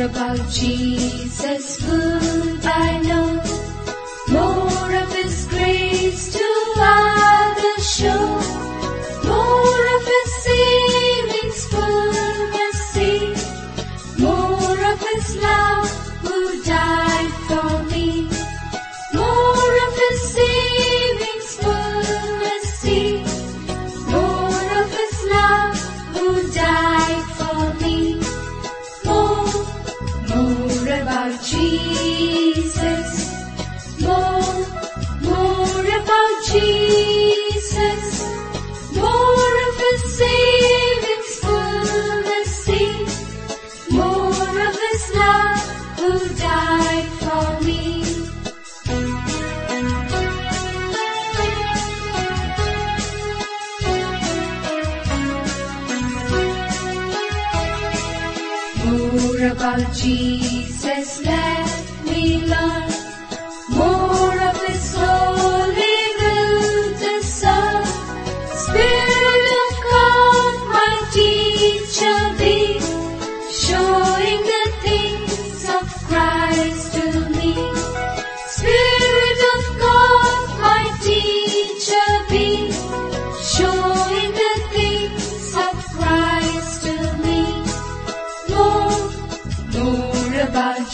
about Jesus' good. Jesus. More, more about Jesus. more about Jesus, let me learn.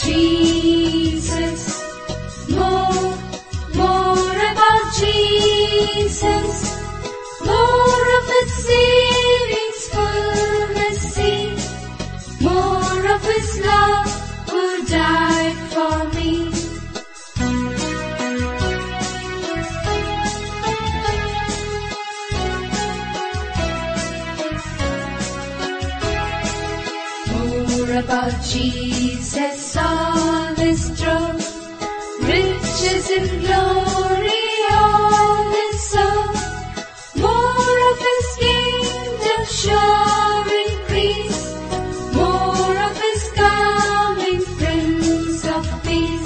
Jesus. More, more about Jesus. More of His savings. More of His love who died for me. More about Jesus peace.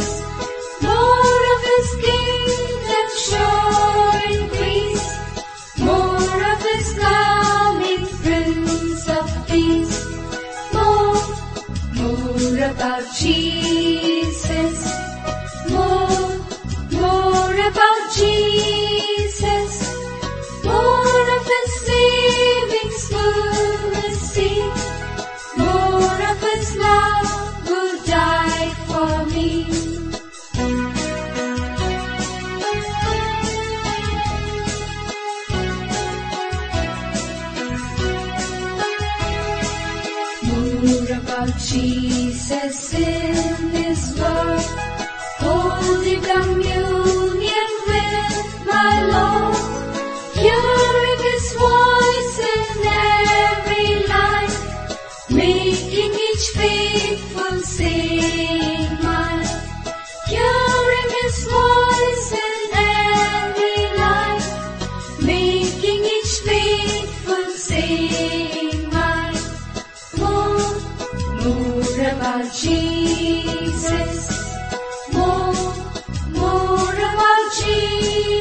about Jesus in this world? Holy communion with my Lord. Hearing His voice in every life, Making each faithful sin. more about Jesus, more, more about Jesus.